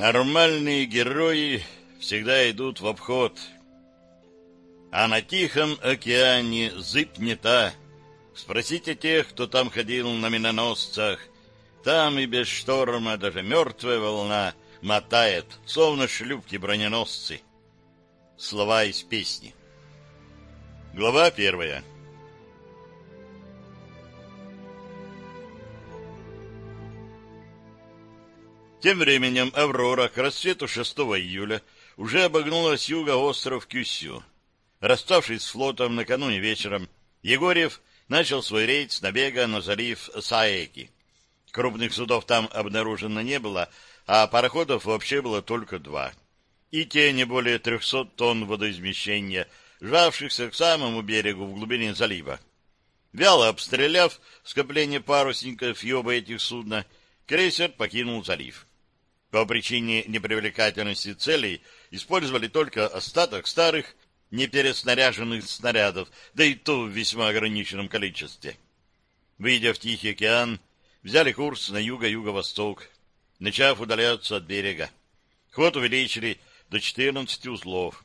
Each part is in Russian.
Нормальные герои всегда идут в обход. А на Тихом океане зыб не та. Спросите тех, кто там ходил на миноносцах. Там и без шторма даже мертвая волна мотает, словно шлюпки-броненосцы. Слова из песни. Глава первая. Тем временем «Аврора» к рассвету 6 июля уже обогнула с юга остров Кюсю. Расставшись с флотом накануне вечером, Егорьев начал свой рейд с набега на залив Саэки. Крупных судов там обнаружено не было, а пароходов вообще было только два. И те не более 300 тонн водоизмещения, жавшихся к самому берегу в глубине залива. Вяло обстреляв скопление парусников и оба этих судна, крейсер покинул залив. По причине непривлекательности целей использовали только остаток старых, непереснаряженных снарядов, да и то в весьма ограниченном количестве. Выйдя в Тихий океан, взяли курс на юго-юго-восток, начав удаляться от берега. Ход увеличили до 14 узлов.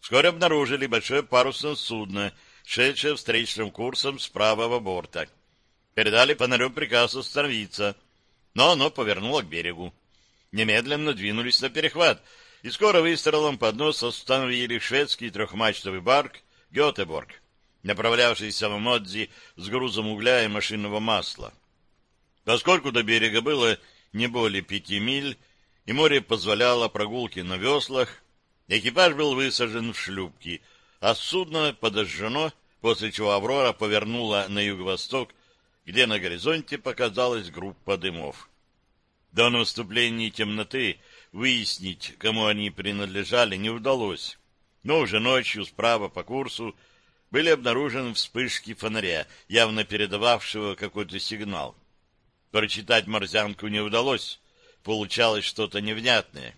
Вскоре обнаружили большое парусное судно, шедшее встречным курсом с правого борта. Передали фонарем приказ остановиться, но оно повернуло к берегу немедленно двинулись на перехват, и скоро выстрелом под нос остановили шведский трехмачтовый барк «Гетеборг», направлявшийся в Модзи с грузом угля и машинного масла. Поскольку до берега было не более пяти миль, и море позволяло прогулки на веслах, экипаж был высажен в шлюпки, а судно подожжено, после чего «Аврора» повернула на юго-восток, где на горизонте показалась группа дымов. До наступления темноты выяснить, кому они принадлежали, не удалось. Но уже ночью справа по курсу были обнаружены вспышки фонаря, явно передававшего какой-то сигнал. Прочитать морзянку не удалось, получалось что-то невнятное.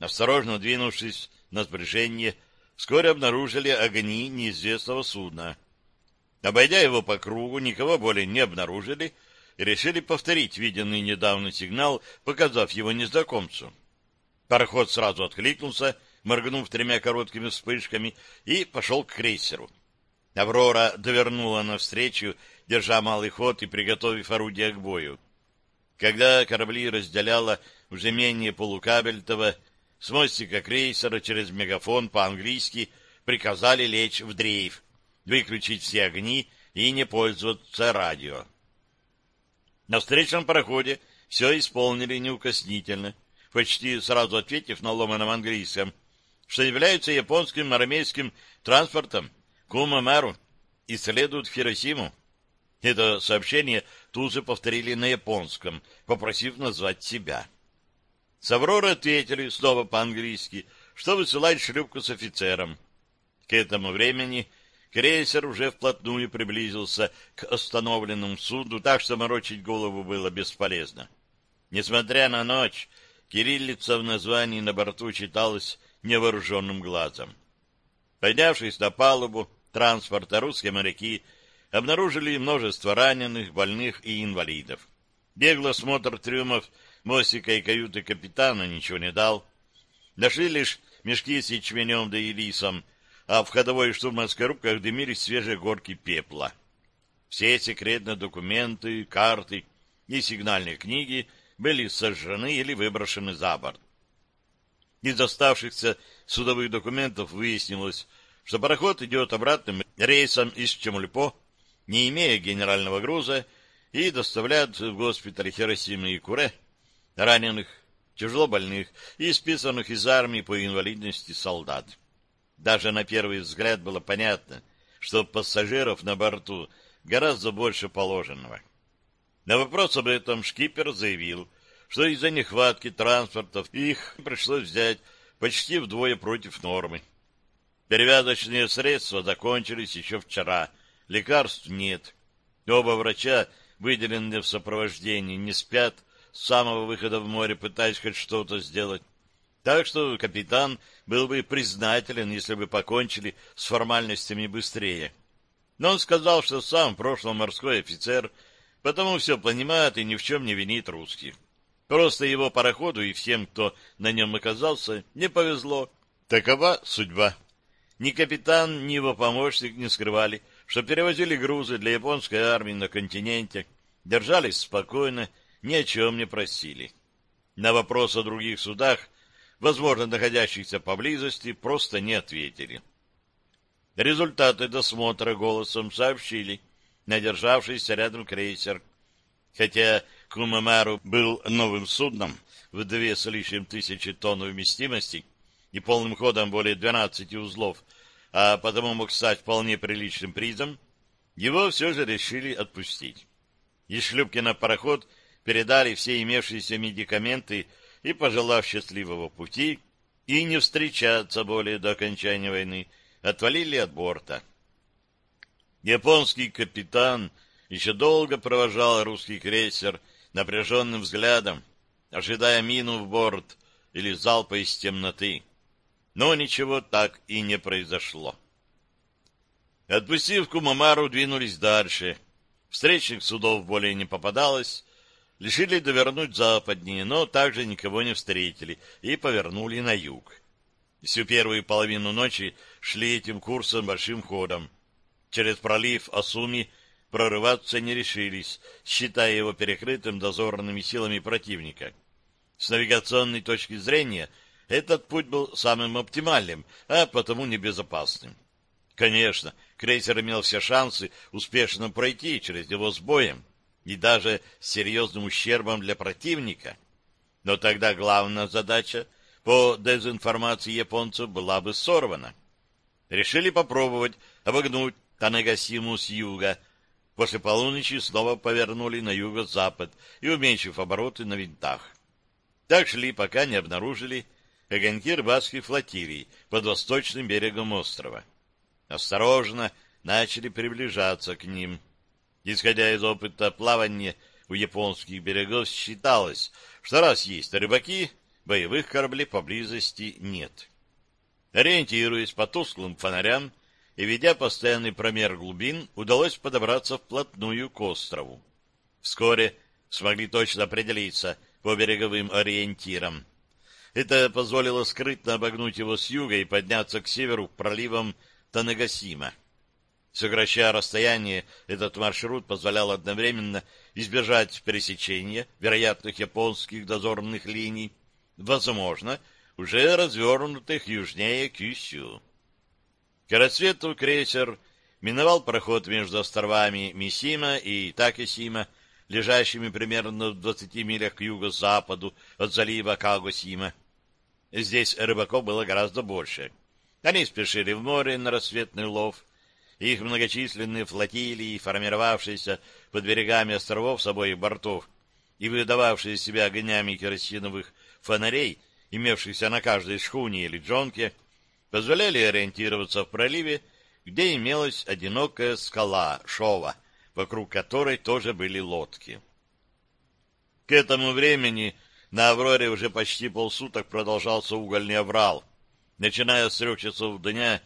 Осторожно двинувшись на сближение, вскоре обнаружили огни неизвестного судна. Обойдя его по кругу, никого более не обнаружили, решили повторить виденный недавно сигнал, показав его незнакомцу. Пароход сразу откликнулся, моргнув тремя короткими вспышками, и пошел к крейсеру. «Аврора» довернула навстречу, держа малый ход и приготовив орудие к бою. Когда корабли разделяло уже менее полукабельтово, с мостика крейсера через мегафон по-английски приказали лечь в дрейф, выключить все огни и не пользоваться радио. На встречном пароходе все исполнили неукоснительно, почти сразу ответив на ломаном английском, что являются японским армейским транспортом Кума-Мару и следуют в Хиросиму. Это сообщение тут же повторили на японском, попросив назвать себя. С Авроры ответили снова по-английски, что высылать шлюпку с офицером. К этому времени Крейсер уже вплотную приблизился к остановленному суду, так что морочить голову было бесполезно. Несмотря на ночь, кириллица в названии на борту читалась невооруженным глазом. Поднявшись на палубу транспорта, русские моряки обнаружили множество раненых, больных и инвалидов. Беглый осмотр трюмов, мостика и каюты капитана ничего не дал. Нашли лишь мешки с ячменем да и рисом, а в ходовой штурманской рубках дымились свежие горки пепла. Все секретные документы, карты и сигнальные книги были сожжены или выброшены за борт. Из оставшихся судовых документов выяснилось, что пароход идет обратным рейсом из Чемульпо, не имея генерального груза, и доставляет в госпиталь Хиросимы и Куре раненых, тяжело больных и списанных из армии по инвалидности солдат. Даже на первый взгляд было понятно, что пассажиров на борту гораздо больше положенного. На вопрос об этом шкипер заявил, что из-за нехватки транспортов их пришлось взять почти вдвое против нормы. Перевязочные средства закончились еще вчера, лекарств нет. Оба врача, выделенные в сопровождении, не спят с самого выхода в море, пытаясь хоть что-то сделать. Так что капитан был бы признателен, если бы покончили с формальностями быстрее. Но он сказал, что сам в прошлом морской офицер, потому все понимает и ни в чем не винит русских. Просто его пароходу и всем, кто на нем оказался, не повезло. Такова судьба. Ни капитан, ни его помощник не скрывали, что перевозили грузы для японской армии на континенте, держались спокойно, ни о чем не просили. На вопрос о других судах, возможно, находящихся поблизости, просто не ответили. Результаты досмотра голосом сообщили надержавшийся рядом крейсер. Хотя Кумамару был новым судном в две с лишним тысячи тонн вместимости и полным ходом более 12 узлов, а потому мог стать вполне приличным призом, его все же решили отпустить. Из шлюпки на пароход передали все имевшиеся медикаменты и, пожелав счастливого пути, и не встречаться более до окончания войны, отвалили от борта. Японский капитан еще долго провожал русский крейсер напряженным взглядом, ожидая мину в борт или залпа из темноты. Но ничего так и не произошло. Отпустив Кумамару, двинулись дальше. Встречных судов более не попадалось. Решили довернуть западнее, но также никого не встретили и повернули на юг. Всю первую половину ночи шли этим курсом большим ходом. Через пролив Асуми прорываться не решились, считая его перекрытым дозорными силами противника. С навигационной точки зрения этот путь был самым оптимальным, а потому небезопасным. Конечно, крейсер имел все шансы успешно пройти через него с боем и даже с серьезным ущербом для противника. Но тогда главная задача — по дезинформации японцев была бы сорвана. Решили попробовать обогнуть Танагасиму с юга. После полуночи снова повернули на юго-запад и, уменьшив обороты на винтах. Так шли, пока не обнаружили огоньки рыбацкой флотилии под восточным берегом острова. Осторожно начали приближаться к ним. Исходя из опыта плавания у японских берегов, считалось, что раз есть рыбаки, боевых кораблей поблизости нет. Ориентируясь по тусклым фонарям и ведя постоянный промер глубин, удалось подобраться вплотную к острову. Вскоре смогли точно определиться по береговым ориентирам. Это позволило скрытно обогнуть его с юга и подняться к северу проливом Танагасима. Сокращая расстояние, этот маршрут позволял одновременно избежать пересечения вероятных японских дозорных линий возможно, уже развернутых южнее Кюсю. К рассвету крейсер миновал проход между островами Мисима и Такесима, лежащими примерно в 20 милях к юго-западу от залива Кагосима. Здесь рыбаков было гораздо больше. Они спешили в море на рассветный лов. Их многочисленные флотилии, формировавшиеся под берегами островов с обоих бортов и выдававшие себя огнями керосиновых фонарей, имевшихся на каждой шхуне или джонке, позволяли ориентироваться в проливе, где имелась одинокая скала Шова, вокруг которой тоже были лодки. К этому времени на «Авроре» уже почти полсуток продолжался угольный аврал. Начиная с трех часов дня,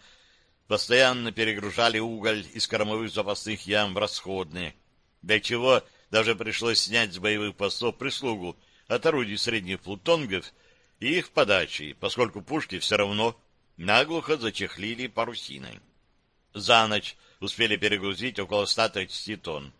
постоянно перегружали уголь из кормовых запасных ям в расходные, для чего даже пришлось снять с боевых постов прислугу от орудий средних плутонгов и их подачи, поскольку пушки все равно наглухо зачехлили парусиной. За ночь успели перегрузить около 130 тонн.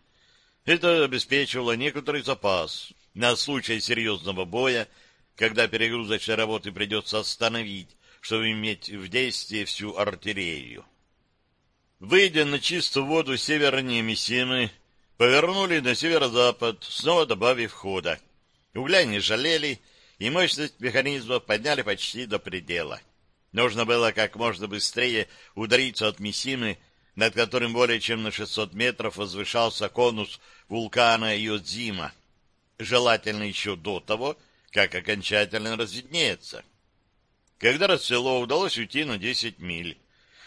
Это обеспечивало некоторый запас на случай серьезного боя, когда перегрузочные работы придется остановить, чтобы иметь в действии всю артиллерию. Выйдя на чистую воду севернее Мисимы, повернули на северо-запад, снова добавив хода. Угля не жалели, и мощность механизмов подняли почти до предела. Нужно было как можно быстрее удариться от Мисимы, над которым более чем на 600 метров возвышался конус вулкана Йодзима, желательно еще до того, как окончательно разведнеется. Когда расцвело, удалось уйти на 10 миль.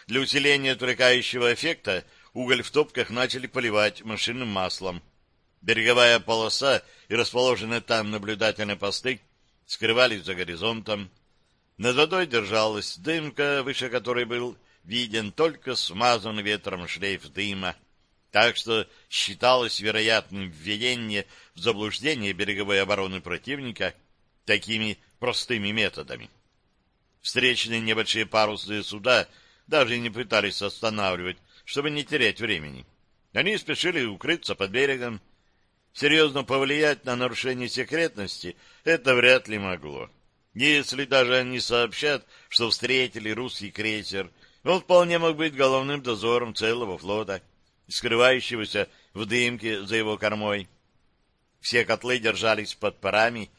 Для усиления отвлекающего эффекта уголь в топках начали поливать машинным маслом. Береговая полоса и расположенные там наблюдательные посты скрывались за горизонтом. Над водой держалась дымка, выше которой был виден только смазанный ветром шлейф дыма. так что считалось вероятным введение в заблуждение береговой обороны противника такими простыми методами. Встречные небольшие парусные суда даже не пытались останавливать, чтобы не терять времени. Они спешили укрыться под берегом. Серьезно повлиять на нарушение секретности это вряд ли могло. Если даже они сообщат, что встретили русский крейсер, он вполне мог быть головным дозором целого флота, скрывающегося в дымке за его кормой. Все котлы держались под парами,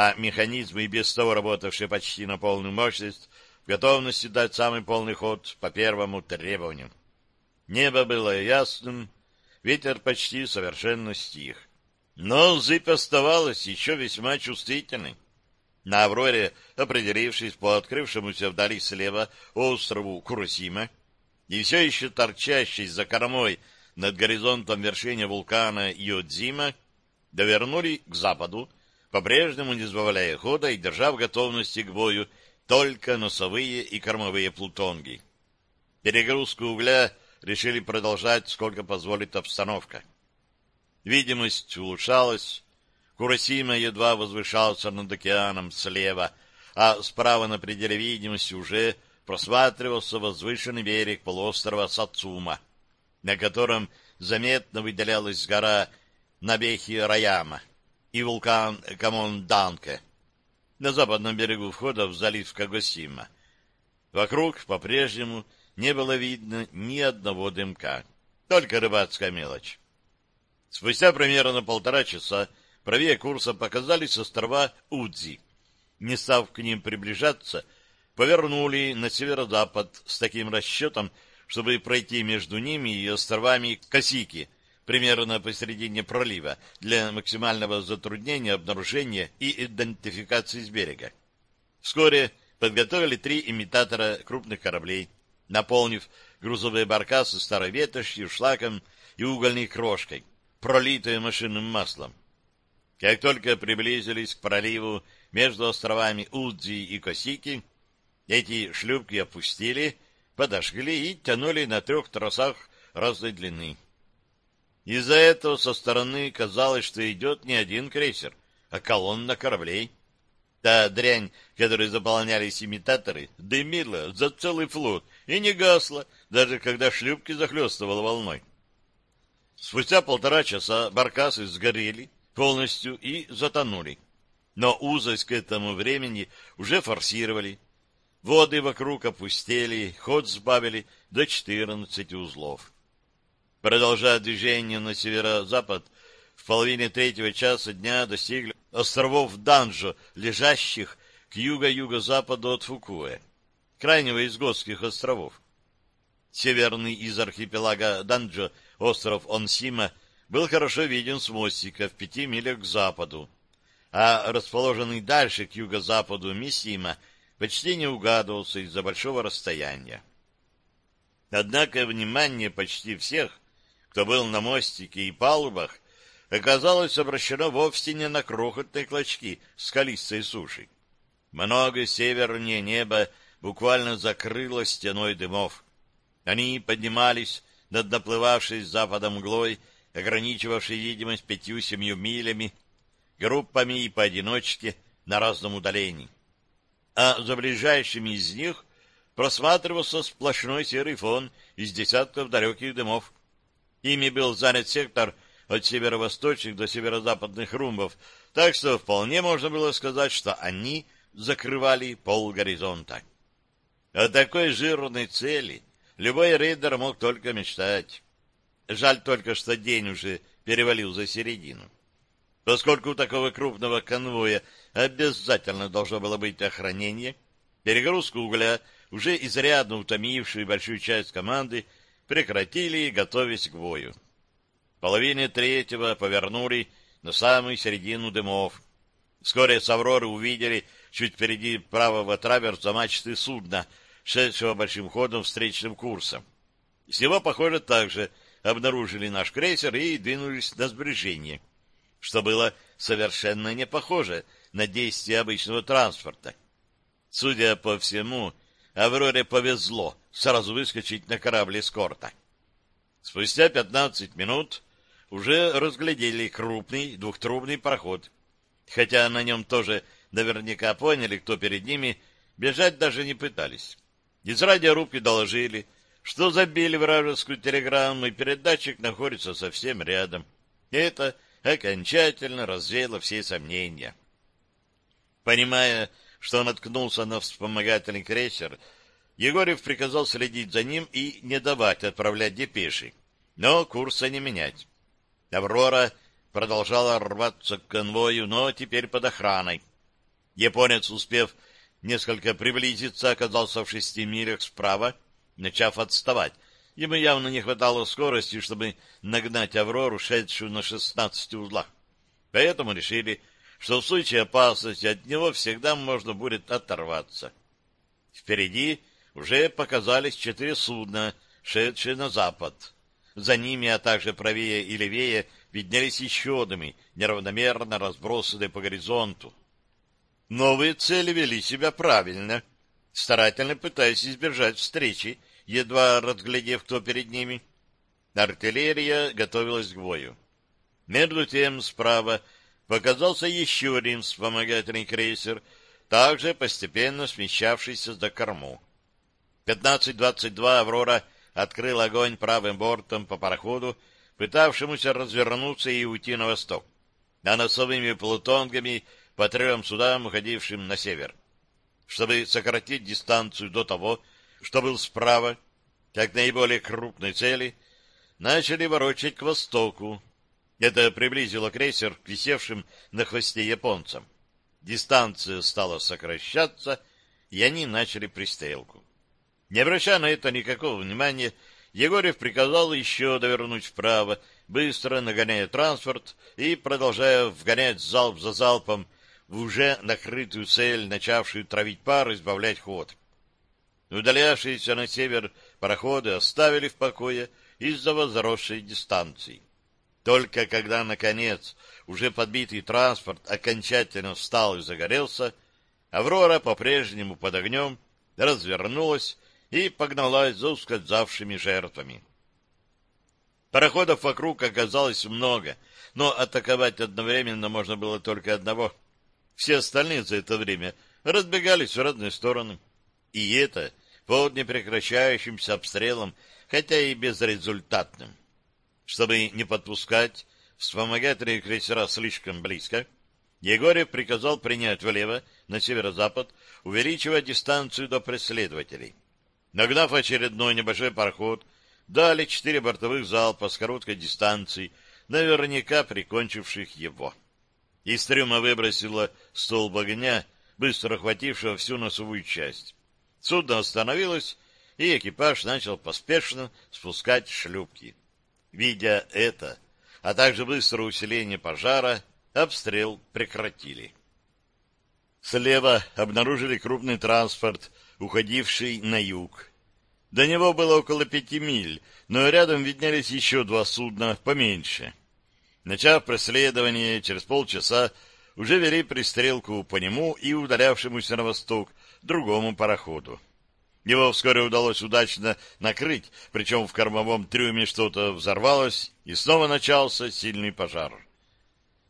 а механизмы, и без того работавшие почти на полную мощность, в готовности дать самый полный ход по первому требованию. Небо было ясным, ветер почти совершенно стих. Но зыбь оставалась еще весьма чувствительной. На «Авроре», определившись по открывшемуся вдали слева острову Куросима, и все еще торчащей за кормой над горизонтом вершине вулкана Йодзима, довернули к западу, по-прежнему не сбавляя хода и держа в готовности к бою только носовые и кормовые плутонги. Перегрузку угля решили продолжать, сколько позволит обстановка. Видимость улучшалась. Куросима едва возвышался над океаном слева, а справа на пределе видимости уже просматривался возвышенный берег полуострова Сацума, на котором заметно выделялась гора Набехи-Раяма и вулкан Камонданке на западном берегу входа в залив Кагосима. Вокруг по-прежнему не было видно ни одного дымка, только рыбацкая мелочь. Спустя примерно полтора часа правее курса показались острова Удзи. Не став к ним приближаться, повернули на северо-запад с таким расчетом, чтобы пройти между ними и островами Косики, примерно посередине пролива, для максимального затруднения обнаружения и идентификации с берега. Вскоре подготовили три имитатора крупных кораблей, наполнив грузовые баркасы старой ветошью, шлаком и угольной крошкой, пролитой машинным маслом. Как только приблизились к проливу между островами Удзи и Косики, эти шлюпки опустили, подожгли и тянули на трех тросах разной длины. Из-за этого со стороны казалось, что идет не один крейсер, а колонна кораблей. Та дрянь, которой заполнялись имитаторы, дымила за целый флот и не гасла, даже когда шлюпки захлестывала волной. Спустя полтора часа баркасы сгорели полностью и затонули. Но узость к этому времени уже форсировали. Воды вокруг опустели, ход сбавили до 14 узлов. Продолжая движение на северо-запад, в половине третьего часа дня достигли островов Данжо, лежащих к юго-юго-западу от Фукуэ, крайнего из Готских островов. Северный из архипелага Данджо, остров Онсима, был хорошо виден с мостика в пяти милях к западу, а расположенный дальше к юго-западу Миссима почти не угадывался из-за большого расстояния. Однако внимание почти всех, кто был на мостике и палубах, оказалось обращено вовсе не на крохотные клочки скалистой суши. Много севернее неба буквально закрыло стеной дымов. Они поднимались над наплывавшей с запада мглой, ограничивавшей видимость пятью-семью милями, группами и поодиночке на разном удалении. А за ближайшими из них просматривался сплошной серый фон из десятков далеких дымов. Ими был занят сектор от северо-восточных до северо-западных румбов, так что вполне можно было сказать, что они закрывали пол горизонта. О такой жирной цели любой рейдер мог только мечтать. Жаль только, что день уже перевалил за середину. Поскольку у такого крупного конвоя обязательно должно было быть охранение, перегрузку угля, уже изрядно утомившую большую часть команды, прекратили, готовясь к бою. Половине третьего повернули на самую середину дымов. Вскоре с Авроры увидели чуть впереди правого траверса мачты судна, шедшего большим ходом встречным курсом. С него, похоже, также обнаружили наш крейсер и двинулись на сближение, что было совершенно не похоже на действия обычного транспорта. Судя по всему, Авроре повезло сразу выскочить на корабль эскорта. Спустя пятнадцать минут уже разглядели крупный двухтрубный пароход. Хотя на нем тоже наверняка поняли, кто перед ними, бежать даже не пытались. Из радиорубки доложили, что забили вражескую телеграмму, и передатчик находится совсем рядом. Это окончательно развеяло все сомнения. Понимая, что наткнулся на вспомогательный крейсер, Егорьев приказал следить за ним и не давать отправлять депеши, но курса не менять. «Аврора» продолжала рваться к конвою, но теперь под охраной. Японец, успев несколько приблизиться, оказался в шести милях справа, начав отставать. Ему явно не хватало скорости, чтобы нагнать «Аврору», шедшую на шестнадцати узлах. Поэтому решили, что в случае опасности от него всегда можно будет оторваться. Впереди уже показались четыре судна, шедшие на запад. За ними, а также правее и левее, виднелись еще дымы, неравномерно разбросанные по горизонту. Новые цели вели себя правильно, старательно пытаясь избежать встречи, едва разглядев, кто перед ними. Артиллерия готовилась к бою. Между тем справа показался еще один вспомогательный крейсер, также постепенно смещавшийся до корму. 15-22 «Аврора» открыл огонь правым бортом по пароходу, пытавшемуся развернуться и уйти на восток, а носовыми плутонгами по трем судам, уходившим на север. Чтобы сократить дистанцию до того, что был справа, как наиболее крупной цели, начали ворочать к востоку. Это приблизило крейсер к висевшим на хвосте японцам. Дистанция стала сокращаться, и они начали пристрелку. Не обращая на это никакого внимания, Егорьев приказал еще довернуть вправо, быстро нагоняя транспорт и продолжая вгонять залп за залпом в уже накрытую цель, начавшую травить пар, избавлять ход. Удалявшиеся на север пароходы оставили в покое из-за возросшей дистанции. Только когда, наконец, уже подбитый транспорт окончательно встал и загорелся, «Аврора» по-прежнему под огнем развернулась и погналась за ускользавшими жертвами. Пароходов вокруг оказалось много, но атаковать одновременно можно было только одного. Все остальные за это время разбегались в разные стороны. И это под непрекращающимся обстрелом, хотя и безрезультатным. Чтобы не подпускать вспомогательные крейсера слишком близко, Егорьев приказал принять влево, на северо-запад, увеличивая дистанцию до преследователей. Нагнав очередной небольшой пароход, дали четыре бортовых залпа с короткой дистанции, наверняка прикончивших его. Из трюма выбросило столб огня, быстро охватившего всю носовую часть. Судно остановилось, и экипаж начал поспешно спускать шлюпки. Видя это, а также быстрое усиление пожара, обстрел прекратили. Слева обнаружили крупный транспорт — уходивший на юг. До него было около пяти миль, но рядом виднелись еще два судна поменьше. Начав преследование, через полчаса уже вели пристрелку по нему и удалявшемуся на восток другому пароходу. Его вскоре удалось удачно накрыть, причем в кормовом трюме что-то взорвалось, и снова начался сильный пожар.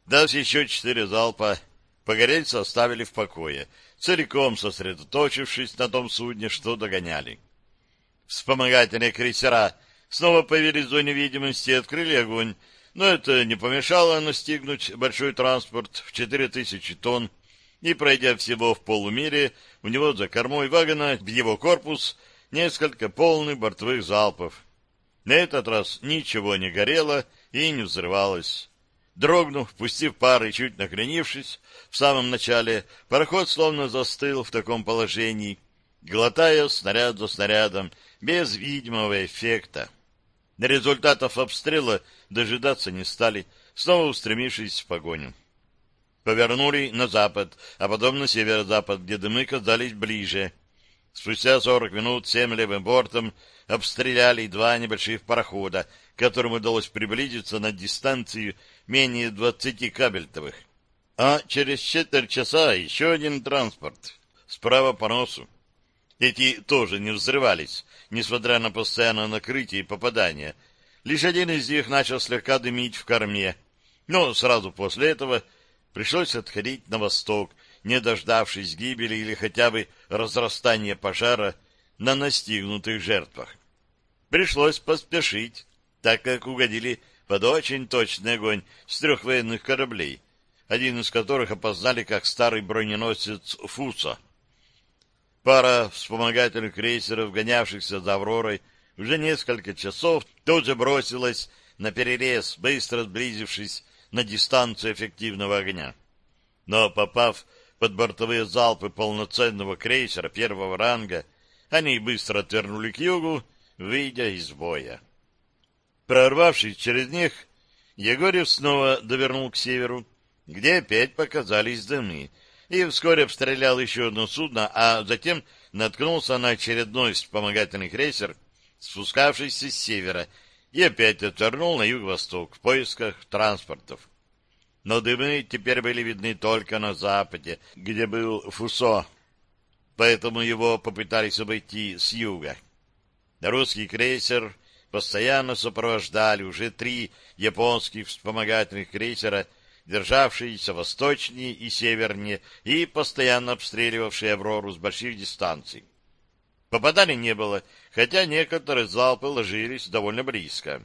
Дав еще четыре залпа, погорельцы оставили в покое, целиком сосредоточившись на том судне, что догоняли. Вспомогательные крейсера снова появились в зоне видимости и открыли огонь, но это не помешало настигнуть большой транспорт в 4000 тонн и, пройдя всего в полумире, у него за кормой вагона в его корпус несколько полных бортовых залпов. На этот раз ничего не горело и не взрывалось. Дрогнув, пустив пары, чуть накренившись, в самом начале пароход словно застыл в таком положении, глотая снаряд за снарядом, без видимого эффекта. Результатов обстрела дожидаться не стали, снова устремившись в погоню. Повернули на запад, а потом на северо-запад, где дымы казались ближе. Спустя сорок минут всем левым бортом обстреляли два небольших парохода, которым удалось приблизиться на дистанцию менее двадцати кабельтовых. А через четверть часа еще один транспорт справа по носу. Эти тоже не взрывались, несмотря на постоянное накрытие и попадание. Лишь один из них начал слегка дымить в корме, но сразу после этого пришлось отходить на восток, не дождавшись гибели или хотя бы разрастания пожара на настигнутых жертвах. Пришлось поспешить, так как угодили под очень точный огонь с трех военных кораблей, один из которых опознали как старый броненосец «Фуса». Пара вспомогательных крейсеров, гонявшихся за «Авророй», уже несколько часов тут же бросилась на перерез, быстро сблизившись на дистанцию эффективного огня. Но, попав под бортовые залпы полноценного крейсера первого ранга, они быстро отвернули к югу, выйдя из боя. Прорвавшись через них, Егорьев снова довернул к северу, где опять показались дымы, и вскоре обстрелял еще одно судно, а затем наткнулся на очередной вспомогательный крейсер, спускавшийся с севера, и опять отвернул на юго-восток в поисках транспортов. Но дымы теперь были видны только на западе, где был Фусо, поэтому его попытались обойти с юга. Русский крейсер постоянно сопровождали уже три японских вспомогательных крейсера, державшиеся восточнее и севернее и постоянно обстреливавшие «Аврору» с больших дистанций. Попаданий не было, хотя некоторые залпы ложились довольно близко.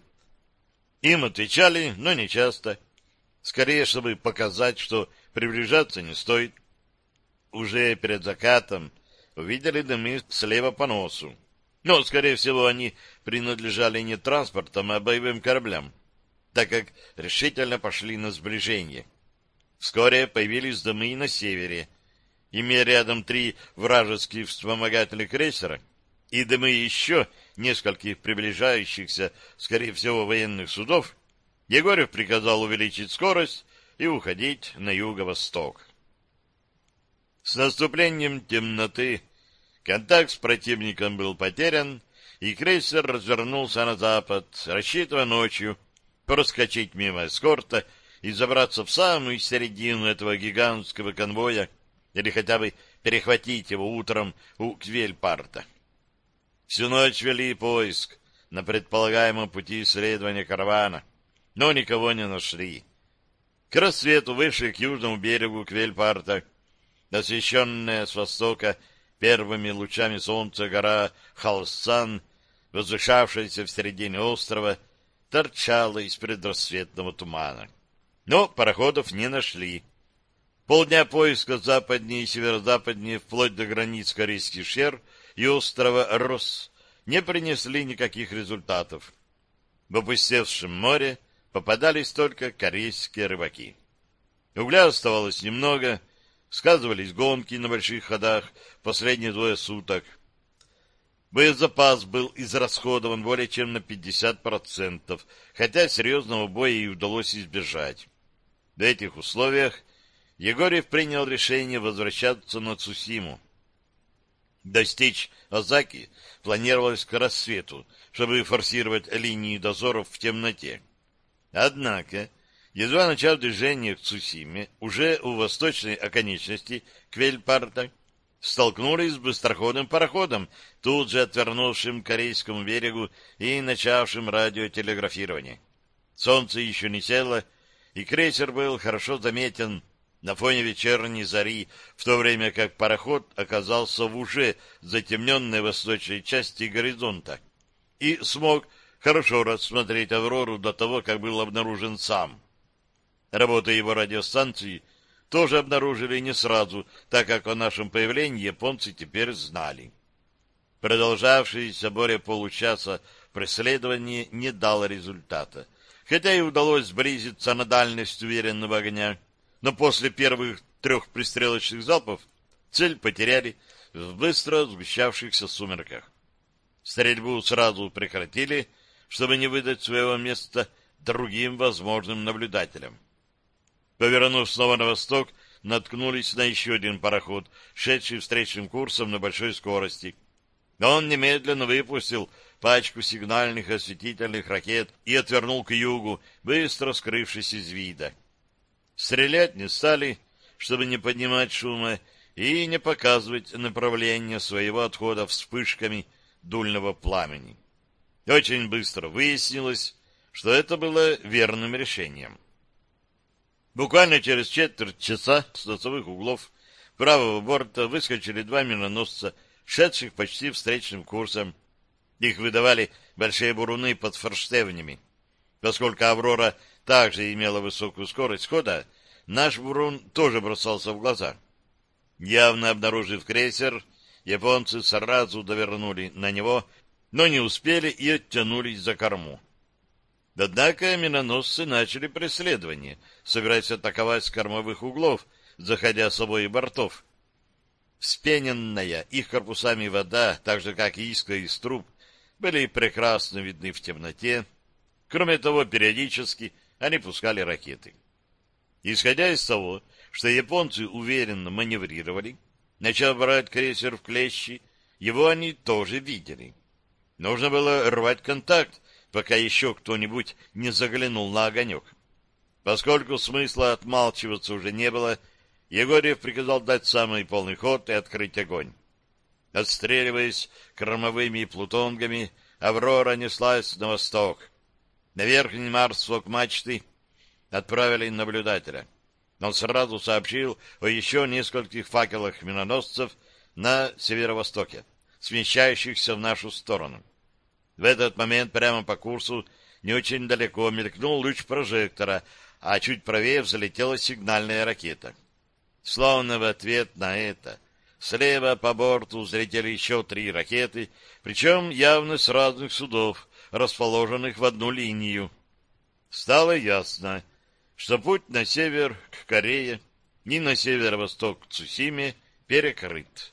Им отвечали, но не часто. Скорее, чтобы показать, что приближаться не стоит. Уже перед закатом увидели дымы слева по носу. Но, скорее всего, они принадлежали не транспортам, а боевым кораблям, так как решительно пошли на сближение. Вскоре появились дымы и на севере. Имея рядом три вражеских вспомогательных крейсера и дымы еще нескольких приближающихся, скорее всего, военных судов, Егорев приказал увеличить скорость и уходить на юго-восток. С наступлением темноты Контакт с противником был потерян, и крейсер развернулся на запад, рассчитывая ночью проскочить мимо эскорта и забраться в самую середину этого гигантского конвоя или хотя бы перехватить его утром у Квельпарта. Всю ночь вели поиск на предполагаемом пути исследования каравана, но никого не нашли. К рассвету вышли к южному берегу Квельпарта, освещенная с востока первыми лучами солнца гора Халсан, возвышавшаяся в середине острова, торчала из предрассветного тумана. Но пароходов не нашли. Полдня поиска западнее и северо-западнее, вплоть до границ корейских шер и острова Рос, не принесли никаких результатов. В опустевшем море попадались только корейские рыбаки. Угля оставалось немного — Сказывались гонки на больших ходах последние двое суток. Боезапас был израсходован более чем на 50%, хотя серьезного боя и удалось избежать. В этих условиях Егорьев принял решение возвращаться на Цусиму. Достичь Азаки планировалось к рассвету, чтобы форсировать линии дозоров в темноте. Однако Едва начав движение к Цусиме, уже у восточной оконечности Квельпарта, столкнулись с быстроходным пароходом, тут же отвернувшим к корейскому берегу и начавшим радиотелеграфирование. Солнце еще не село, и крейсер был хорошо заметен на фоне вечерней зари, в то время как пароход оказался в уже затемненной восточной части горизонта и смог хорошо рассмотреть Аврору до того, как был обнаружен сам. Работу его радиостанции тоже обнаружили не сразу, так как о нашем появлении японцы теперь знали. Продолжавшееся более получаса преследование не дало результата, хотя и удалось сблизиться на дальность уверенного огня, но после первых трех пристрелочных залпов цель потеряли в быстро сгущавшихся сумерках. Стрельбу сразу прекратили, чтобы не выдать своего места другим возможным наблюдателям. Повернув снова на восток, наткнулись на еще один пароход, шедший встречным курсом на большой скорости. Он немедленно выпустил пачку сигнальных осветительных ракет и отвернул к югу, быстро скрывшись из вида. Стрелять не стали, чтобы не поднимать шума и не показывать направление своего отхода вспышками дульного пламени. Очень быстро выяснилось, что это было верным решением. Буквально через четверть часа с носовых углов правого борта выскочили два миноносца, шедших почти встречным курсом. Их выдавали большие буруны под форштевнями. Поскольку «Аврора» также имела высокую скорость хода, наш бурун тоже бросался в глаза. Явно обнаружив крейсер, японцы сразу довернули на него, но не успели и оттянулись за корму. Однако миноносцы начали преследование, собираясь атаковать с кормовых углов, заходя с обоих бортов. Вспененная их корпусами вода, так же, как и искра из труб, были прекрасно видны в темноте. Кроме того, периодически они пускали ракеты. Исходя из того, что японцы уверенно маневрировали, начав брать крейсер в клещи, его они тоже видели. Нужно было рвать контакт, пока еще кто-нибудь не заглянул на огонек. Поскольку смысла отмалчиваться уже не было, Егорьев приказал дать самый полный ход и открыть огонь. Отстреливаясь кормовыми плутонгами, «Аврора» неслась на восток. На верхний марсок мачты отправили наблюдателя. Он сразу сообщил о еще нескольких факелах миноносцев на северо-востоке, смещающихся в нашу сторону. В этот момент прямо по курсу не очень далеко мелькнул луч прожектора, а чуть правее взлетела сигнальная ракета. Словно в ответ на это слева по борту взлетели еще три ракеты, причем явно с разных судов, расположенных в одну линию. Стало ясно, что путь на север к Корее и на северо-восток к Цусиме перекрыт.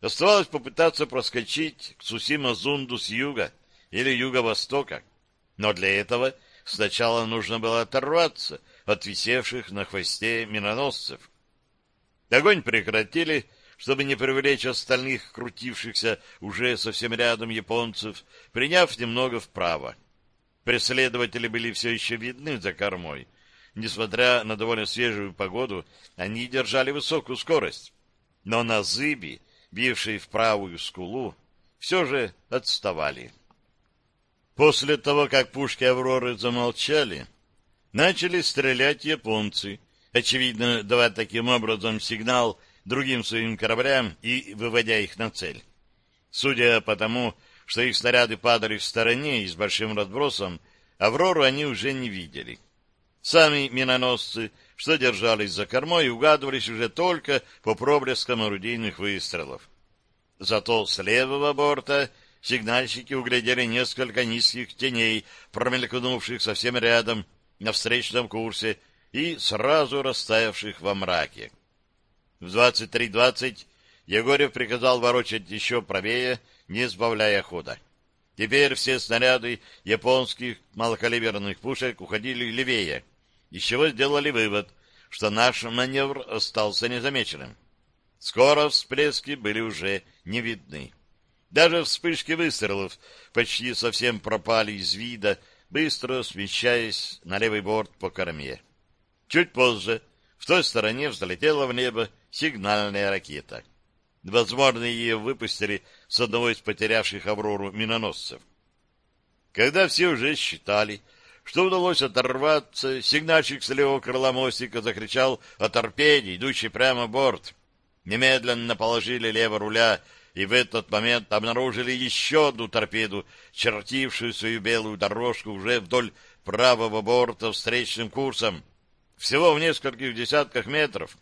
Оставалось попытаться проскочить к Цусима-Зунду с юга — или юго-востока. Но для этого сначала нужно было оторваться от висевших на хвосте миноносцев. Огонь прекратили, чтобы не привлечь остальных крутившихся уже совсем рядом японцев, приняв немного вправо. Преследователи были все еще видны за кормой. Несмотря на довольно свежую погоду, они держали высокую скорость. Но на зыби, бившей в правую скулу, все же отставали. После того, как пушки «Авроры» замолчали, начали стрелять японцы, очевидно, давая таким образом сигнал другим своим кораблям и выводя их на цель. Судя по тому, что их снаряды падали в стороне и с большим разбросом, «Аврору» они уже не видели. Сами миноносцы, что держались за кормой, угадывались уже только по проблескам орудийных выстрелов. Зато с левого борта — сигнальщики углядели несколько низких теней, промелькнувших совсем рядом, на встречном курсе, и сразу растаявших во мраке. В 23.20 Егорев приказал ворочать еще правее, не сбавляя хода. Теперь все снаряды японских малокалиберных пушек уходили левее, из чего сделали вывод, что наш маневр остался незамеченным. Скоро всплески были уже не видны. Даже вспышки выстрелов почти совсем пропали из вида, быстро смещаясь на левый борт по корме. Чуть позже в той стороне взлетела в небо сигнальная ракета. Возможно, ее выпустили с одного из потерявших «Аврору» миноносцев. Когда все уже считали, что удалось оторваться, сигнальщик с левого крыла мостика закричал о торпеде, идущей прямо борт. Немедленно положили лево руля и в этот момент обнаружили еще одну торпеду, чертившую свою белую дорожку уже вдоль правого борта встречным курсом, всего в нескольких десятках метров.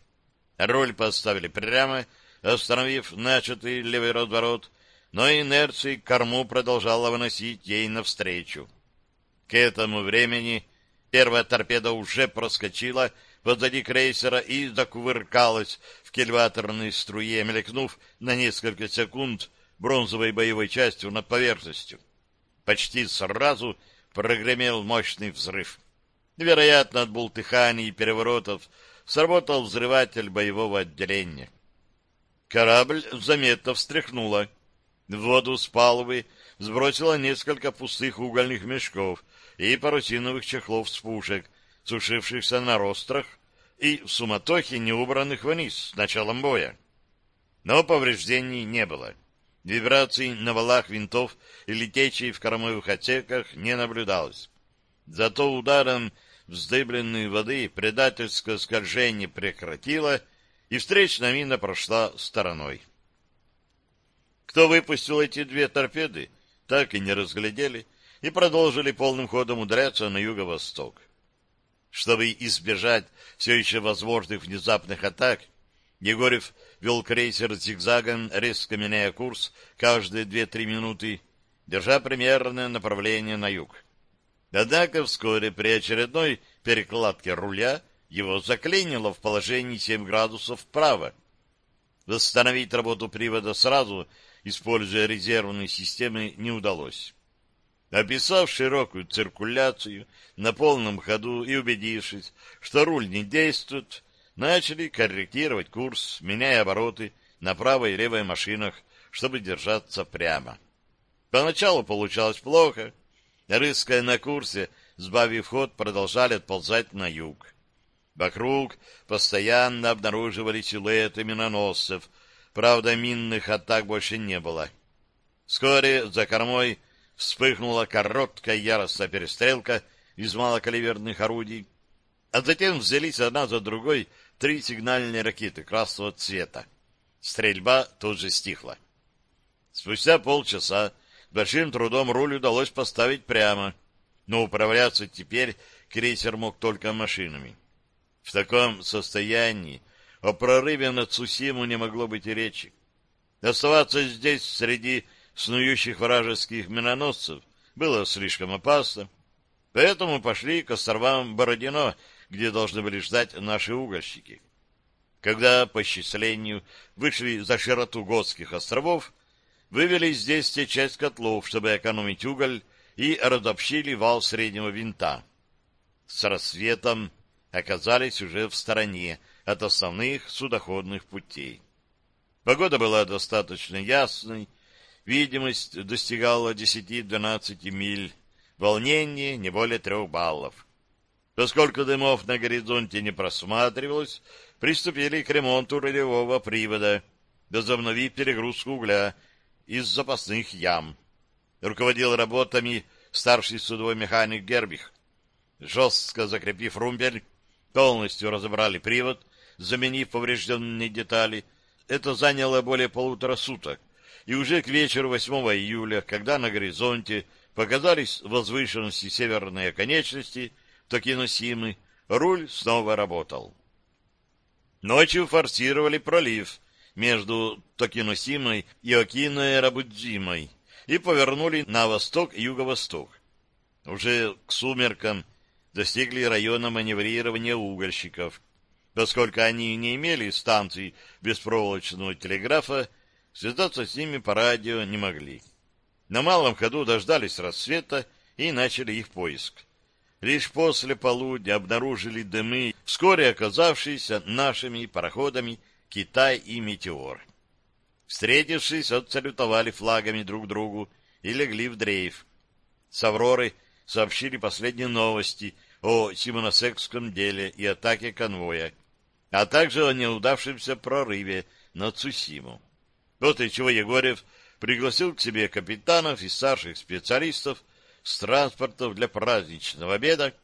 Руль поставили прямо, остановив начатый левый разворот, но инерцией корму продолжала выносить ей навстречу. К этому времени первая торпеда уже проскочила позади крейсера и закувыркалась в кильваторной струе, мелькнув на несколько секунд бронзовой боевой частью над поверхностью. Почти сразу прогремел мощный взрыв. Вероятно, от бултыханий и переворотов сработал взрыватель боевого отделения. Корабль заметно встряхнуло. В воду с палубы сбросило несколько пустых угольных мешков и парусиновых чехлов с пушек, сушившихся на рострах и в суматохе не убранных вниз с началом боя. Но повреждений не было. Вибраций на валах винтов и летечей в кормовых отсеках не наблюдалось. Зато ударом вздыбленной воды предательское скольжение прекратило, и встречная мина прошла стороной. Кто выпустил эти две торпеды, так и не разглядели, и продолжили полным ходом ударяться на юго-восток. Чтобы избежать все еще возможных внезапных атак, Егорев вел крейсер зигзагом, резко меняя курс каждые две-три минуты, держа примерное направление на юг. Однако вскоре при очередной перекладке руля его заклинило в положении 7 градусов вправо. Восстановить работу привода сразу, используя резервные системы, не удалось. Описав широкую циркуляцию на полном ходу и убедившись, что руль не действует, начали корректировать курс, меняя обороты на правой и левой машинах, чтобы держаться прямо. Поначалу получалось плохо, Рыская на курсе, сбавив ход, продолжали отползать на юг. Вокруг постоянно обнаруживали силуэты миноносцев, правда, минных атак больше не было. Вскоре за кормой вспыхнула короткая яростная перестрелка из малокалиберных орудий, а затем взялись одна за другой три сигнальные ракеты красного цвета. Стрельба тут же стихла. Спустя полчаса большим трудом руль удалось поставить прямо, но управляться теперь крейсер мог только машинами. В таком состоянии о прорыве на Цусиму не могло быть и речи. Оставаться здесь среди снующих вражеских миноносцев было слишком опасно, поэтому пошли к островам Бородино, где должны были ждать наши угольщики. Когда по счислению вышли за широту Готских островов, вывели здесь те часть котлов, чтобы экономить уголь, и разобщили вал среднего винта. С рассветом оказались уже в стороне от основных судоходных путей. Погода была достаточно ясной, видимость достигала 10-12 миль, волнение не более трех баллов. Поскольку дымов на горизонте не просматривалось, приступили к ремонту рулевого привода, возобновив перегрузку угля из запасных ям. Руководил работами старший судовой механик Гербих. Жестко закрепив румпель, полностью разобрали привод, заменив поврежденные детали. Это заняло более полутора суток, и уже к вечеру 8 июля, когда на горизонте показались возвышенности северной оконечности Токиносимы, руль снова работал. Ночью форсировали пролив, между Токиносимой и Окиной-Рабудзимой и повернули на восток-юго-восток. Уже к сумеркам достигли района маневрирования угольщиков. Поскольку они не имели станций беспроволочного телеграфа, связаться с ними по радио не могли. На малом ходу дождались рассвета и начали их поиск. Лишь после полудня обнаружили дымы, вскоре оказавшиеся нашими пароходами Китай и Метеор. Встретившись, отсалютовали флагами друг другу и легли в дрейф. С Авроры сообщили последние новости о Симоносекском деле и атаке конвоя, а также о неудавшемся прорыве на Цусиму. После чего Егорев пригласил к себе капитанов и старших специалистов с транспортов для праздничного обеда,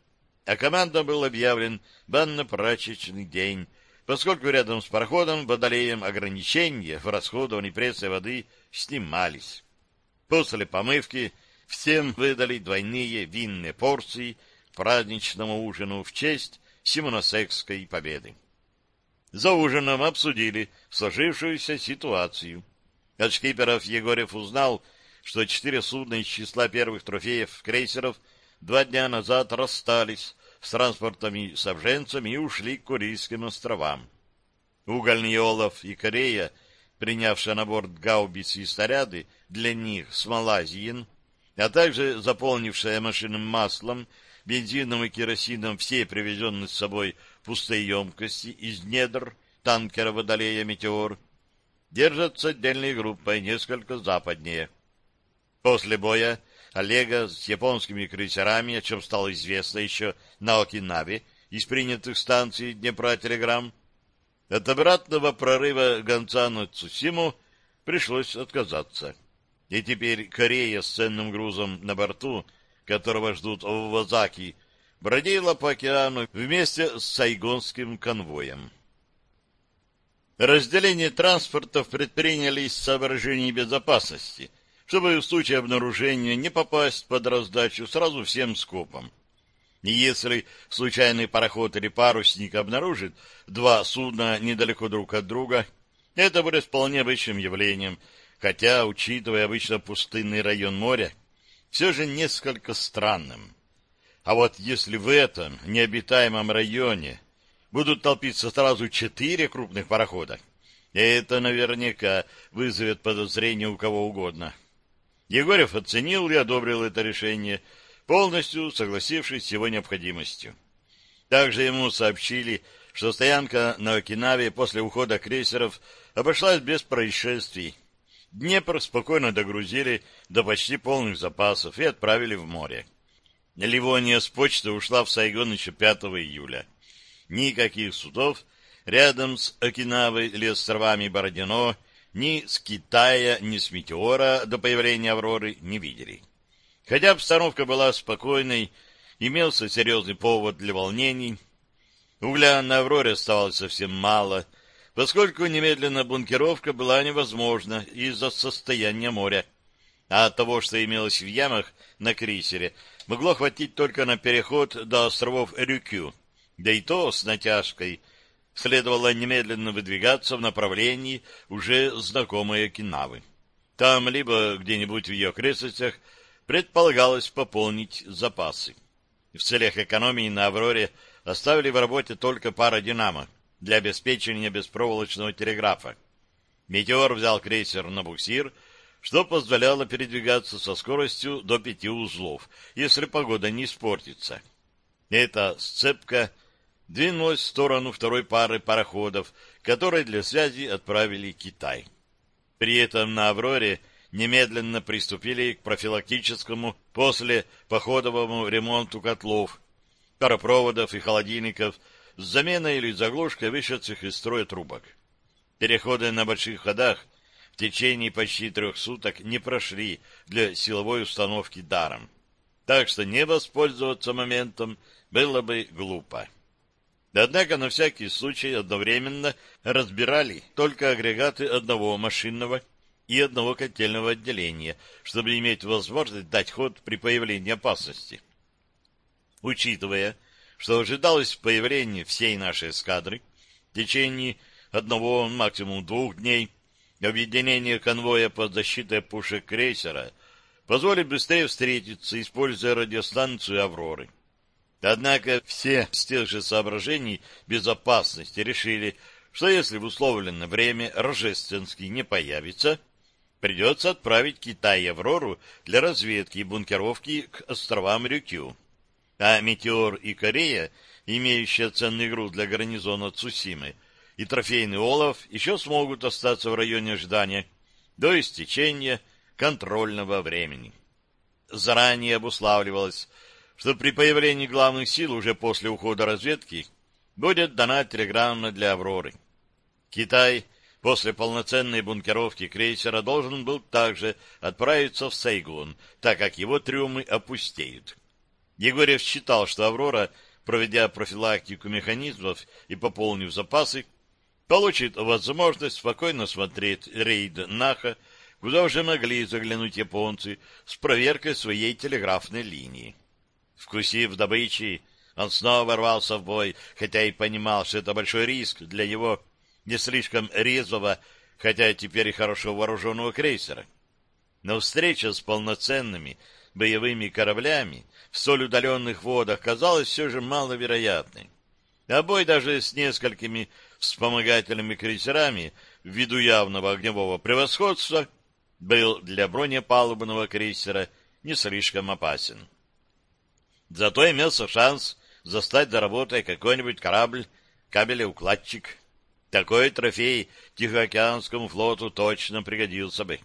а командам был объявлен банно-прачечный день поскольку рядом с пароходом водолеем ограничения в расходовании пресной воды снимались. После помывки всем выдали двойные винные порции праздничному ужину в честь Симоносекской победы. За ужином обсудили сложившуюся ситуацию. От шкиперов Егорев узнал, что четыре судна из числа первых трофеев крейсеров два дня назад расстались с транспортами снабженцами и ушли к Курильским островам. Угольный олов и Корея, принявшие на борт гаубицы и снаряды для них с Малайзией, а также заполнившая машинным маслом, бензином и керосином все привезенные с собой пустые емкости из недр танкера водолея «Метеор», держатся отдельной группой несколько западнее. После боя Олега с японскими крейсерами, о чем стало известно еще на Окинаве из принятых станций Днепра-телеграмм, от обратного прорыва гонца на Цусиму пришлось отказаться. И теперь Корея с ценным грузом на борту, которого ждут в Вазаки, бродила по океану вместе с сайгонским конвоем. Разделение транспортов предприняли из соображений безопасности, чтобы в случае обнаружения не попасть под раздачу сразу всем скопом. Если случайный пароход или парусник обнаружит два судна недалеко друг от друга, это будет вполне обычным явлением, хотя, учитывая обычно пустынный район моря, все же несколько странным. А вот если в этом необитаемом районе будут толпиться сразу четыре крупных парохода, это наверняка вызовет подозрение у кого угодно. Егорев оценил и одобрил это решение, полностью согласившись с его необходимостью. Также ему сообщили, что стоянка на Окинаве после ухода крейсеров обошлась без происшествий. Днепр спокойно догрузили до почти полных запасов и отправили в море. Ливония с почты ушла в Сайгон еще 5 июля. Никаких судов рядом с Окинавой или островами Бородино ни с Китая, ни с Метеора до появления Авроры не видели. Хотя обстановка была спокойной, имелся серьезный повод для волнений. Угля на Авроре оставалось совсем мало, поскольку немедленно бункеровка была невозможна из-за состояния моря. А того, что имелось в ямах на крейсере, могло хватить только на переход до островов Рюкю, да и то с натяжкой. Следовало немедленно выдвигаться в направлении уже знакомой Окинавы. Там, либо где-нибудь в ее окрестностях, предполагалось пополнить запасы. В целях экономии на «Авроре» оставили в работе только пара «Динамо» для обеспечения беспроволочного телеграфа. «Метеор» взял крейсер на буксир, что позволяло передвигаться со скоростью до пяти узлов, если погода не испортится. Эта сцепка двинулась в сторону второй пары пароходов, которые для связи отправили Китай. При этом на «Авроре» немедленно приступили к профилактическому после походовому ремонту котлов, паропроводов и холодильников с заменой или заглушкой вышедших из строя трубок. Переходы на больших ходах в течение почти трех суток не прошли для силовой установки даром, так что не воспользоваться моментом было бы глупо. Однако на всякий случай одновременно разбирали только агрегаты одного машинного и одного котельного отделения, чтобы иметь возможность дать ход при появлении опасности. Учитывая, что ожидалось появление всей нашей эскадры в течение одного, максимум двух дней, объединение конвоя под защитой пушек крейсера позволит быстрее встретиться, используя радиостанцию «Авроры». Однако все с тех же соображений безопасности решили, что если в условленное время Рожественский не появится, придется отправить Китай и Аврору для разведки и бункеровки к островам Рюкю. А Метеор и Корея, имеющие ценный груз для гарнизона Цусимы, и трофейный олов еще смогут остаться в районе ожидания до истечения контрольного времени. Заранее обуславливалось, что при появлении главных сил уже после ухода разведки будет дана телеграмма для Авроры. Китай после полноценной бункеровки крейсера должен был также отправиться в Сайгон, так как его трюмы опустеют. Егорьев считал, что «Аврора», проведя профилактику механизмов и пополнив запасы, получит возможность спокойно смотреть рейд Наха, куда уже могли заглянуть японцы с проверкой своей телеграфной линии. Вкусив добычи, он снова рвался в бой, хотя и понимал, что это большой риск для его не слишком резвого, хотя теперь и хорошо вооруженного крейсера. Но встреча с полноценными боевыми кораблями в столь удаленных водах казалась все же маловероятной. А бой даже с несколькими вспомогательными крейсерами ввиду явного огневого превосходства был для бронепалубного крейсера не слишком опасен. Зато имелся шанс застать за работой какой-нибудь корабль кабелеукладчик такой трофей Тихоокеанскому флоту точно пригодился бы.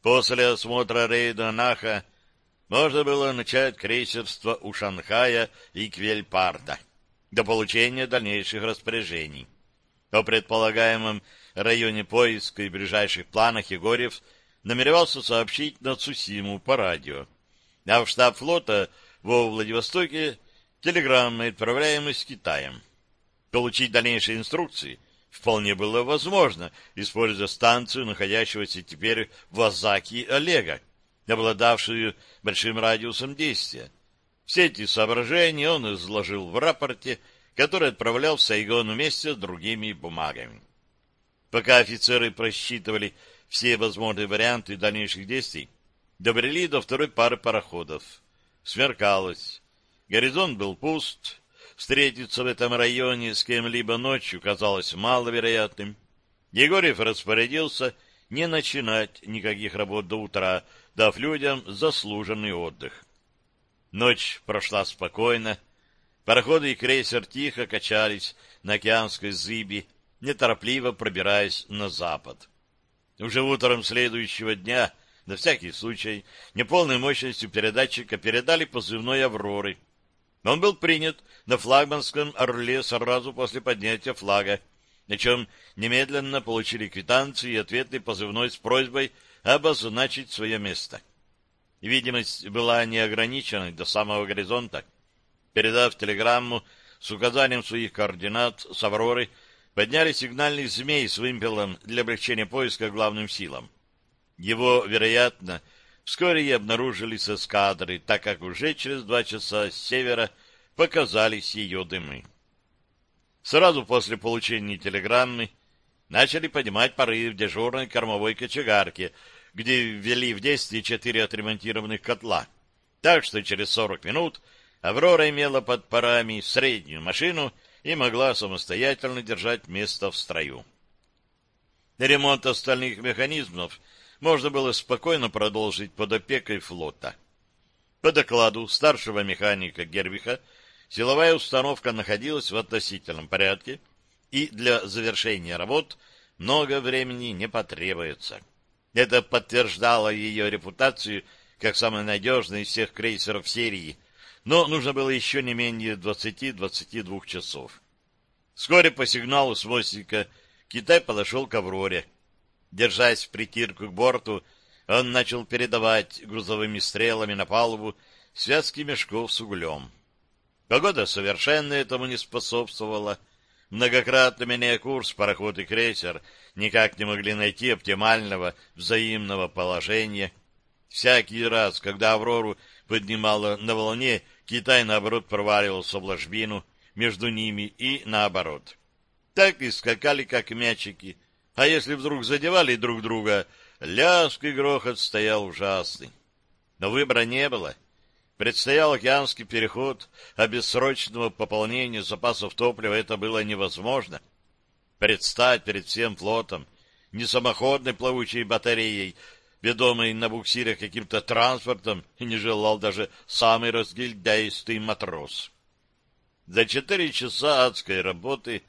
После осмотра рейда Наха можно было начать крейсерство у Шанхая и Квельпарда до получения дальнейших распоряжений. О предполагаемом районе поиска и ближайших планах Егорьев намеревался сообщить на Цусиму по радио. а в штаб флота во Владивостоке телеграммы, отправляемые с Китаем. Получить дальнейшие инструкции вполне было возможно, используя станцию, находящегося теперь в Азаки Олега, обладавшую большим радиусом действия. Все эти соображения он изложил в рапорте, который отправлял в Сайгон вместе с другими бумагами. Пока офицеры просчитывали все возможные варианты дальнейших действий, добрели до второй пары пароходов. Смеркалось. Горизонт был пуст. Встретиться в этом районе с кем-либо ночью казалось маловероятным. Егорьев распорядился не начинать никаких работ до утра, дав людям заслуженный отдых. Ночь прошла спокойно. Пароходы и крейсер тихо качались на океанской зыби, неторопливо пробираясь на запад. Уже утром следующего дня, на всякий случай, неполной мощностью передатчика передали позывной «Авроры». Он был принят на флагманском «Орле» сразу после поднятия флага, на чем немедленно получили квитанции и ответный позывной с просьбой обозначить свое место. Видимость была неограниченной до самого горизонта. Передав телеграмму с указанием своих координат с «Авроры», подняли сигнальный змей с вымпелом для облегчения поиска главным силам. Его, вероятно, вскоре и обнаружили с эскадры, так как уже через два часа с севера показались ее дымы. Сразу после получения телеграммы начали поднимать пары в дежурной кормовой кочегарке, где ввели в действие четыре отремонтированных котла. Так что через сорок минут «Аврора» имела под парами среднюю машину и могла самостоятельно держать место в строю. Ремонт остальных механизмов можно было спокойно продолжить под опекой флота. По докладу старшего механика Гервиха силовая установка находилась в относительном порядке, и для завершения работ много времени не потребуется. Это подтверждало ее репутацию как самой надежной из всех крейсеров серии, но нужно было еще не менее 20-22 часов. Вскоре по сигналу с мостика Китай подошел к «Авроре». Держась в притирку к борту, он начал передавать грузовыми стрелами на палубу связки мешков с углем. Погода совершенно этому не способствовала. Многократно меняя курс, пароход и крейсер никак не могли найти оптимального взаимного положения. Всякий раз, когда «Аврору» поднимала на волне, Китай, наоборот, проваливался в ложбину между ними и наоборот. Так и скакали, как мячики, а если вдруг задевали друг друга, лязг и грохот стоял ужасный. Но выбора не было. Предстоял океанский переход, а без срочного пополнения запасов топлива это было невозможно. Предстать перед всем флотом, не самоходной плавучей батареей, ведомый на буксирах каким-то транспортом, не желал даже самый разгильдяистый матрос. За четыре часа адской работы,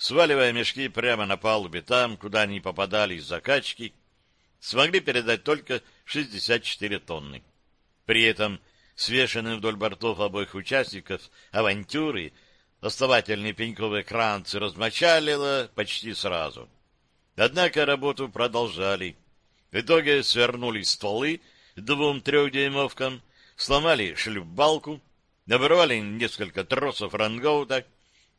сваливая мешки прямо на палубе там, куда они попадали из закачки, смогли передать только 64 тонны. При этом свешенные вдоль бортов обоих участников авантюры основательные пеньковые кранцы размочалило почти сразу. Однако работу продолжали. В итоге свернули стволы двум трехдюймовкам, сломали шлюпбалку, оборвали несколько тросов рангоута,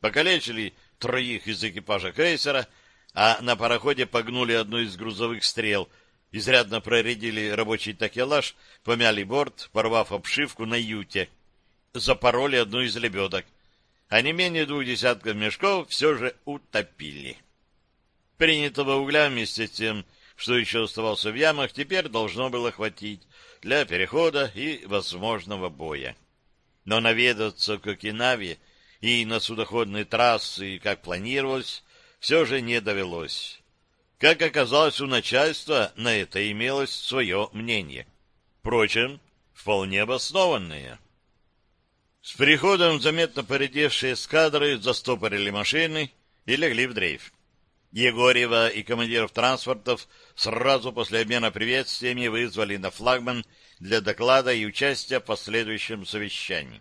покалечили троих из экипажа крейсера, а на пароходе погнули одну из грузовых стрел, изрядно проредили рабочий такелаж, помяли борт, порвав обшивку на юте, запороли одну из лебедок, а не менее двух десятков мешков все же утопили. Принятого угля вместе с тем что еще оставался в ямах, теперь должно было хватить для перехода и возможного боя. Но наведаться к Окинаве и на судоходные трассы, как планировалось, все же не довелось. Как оказалось, у начальства на это имелось свое мнение. Впрочем, вполне обоснованное. С приходом заметно поредевшие эскадры застопорили машины и легли в дрейф. Егорьева и командиров транспортов сразу после обмена приветствиями вызвали на флагман для доклада и участия в последующем совещании.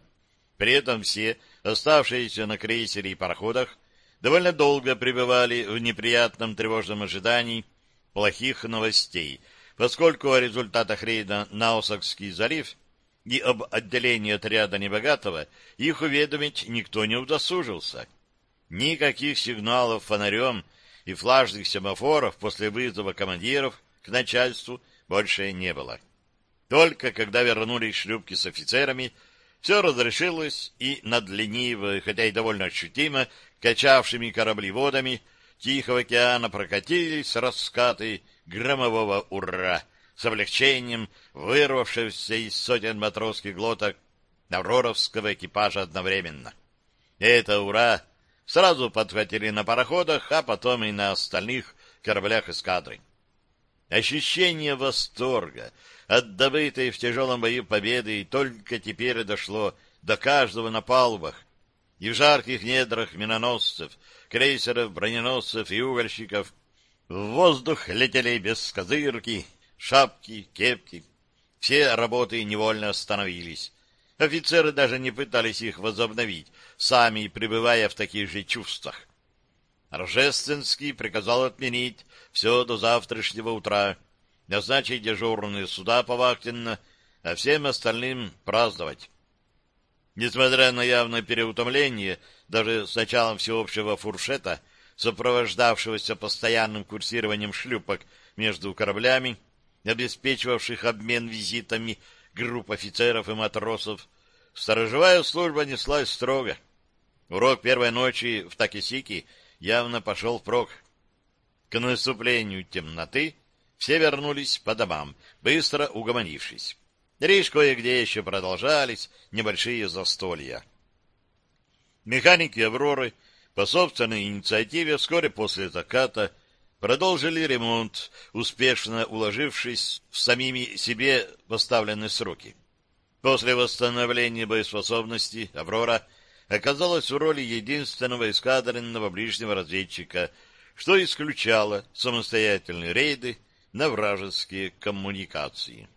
При этом все, оставшиеся на крейсере и пароходах, довольно долго пребывали в неприятном тревожном ожидании плохих новостей, поскольку о результатах рейда на Осакский залив и об отделении отряда Небогатого их уведомить никто не удосужился. Никаких сигналов фонарем и флажных семафоров после вызова командиров к начальству больше не было. Только когда вернулись шлюпки с офицерами, все разрешилось, и над лениво, хотя и довольно ощутимо, качавшими кораблеводами Тихого океана прокатились раскаты громового «Ура!» с облегчением вырвавшегося из сотен матросских глоток Авроровского экипажа одновременно. Это «Ура!» сразу подхватили на пароходах, а потом и на остальных кораблях эскадры. Ощущение восторга от добытой в тяжелом бою победы только теперь дошло до каждого на палубах и в жарких недрах миноносцев, крейсеров, броненосцев и угольщиков. В воздух летели бескозырки, шапки, кепки. Все работы невольно остановились. Офицеры даже не пытались их возобновить, сами пребывая в таких же чувствах. Рожественский приказал отменить все до завтрашнего утра, назначить дежурные суда повахтенно, а всем остальным праздновать. Несмотря на явное переутомление, даже с началом всеобщего фуршета, сопровождавшегося постоянным курсированием шлюпок между кораблями, обеспечивавших обмен визитами групп офицеров и матросов, сторожевая служба неслась строго. Урок первой ночи в Такисики явно пошел впрок. К наступлению темноты все вернулись по домам, быстро угомонившись. Лишь кое-где еще продолжались небольшие застолья. Механики «Авроры» по собственной инициативе вскоре после заката продолжили ремонт, успешно уложившись в самими себе поставленные сроки. После восстановления боеспособности «Аврора» оказалась в роли единственного эскадренного ближнего разведчика, что исключало самостоятельные рейды на вражеские коммуникации.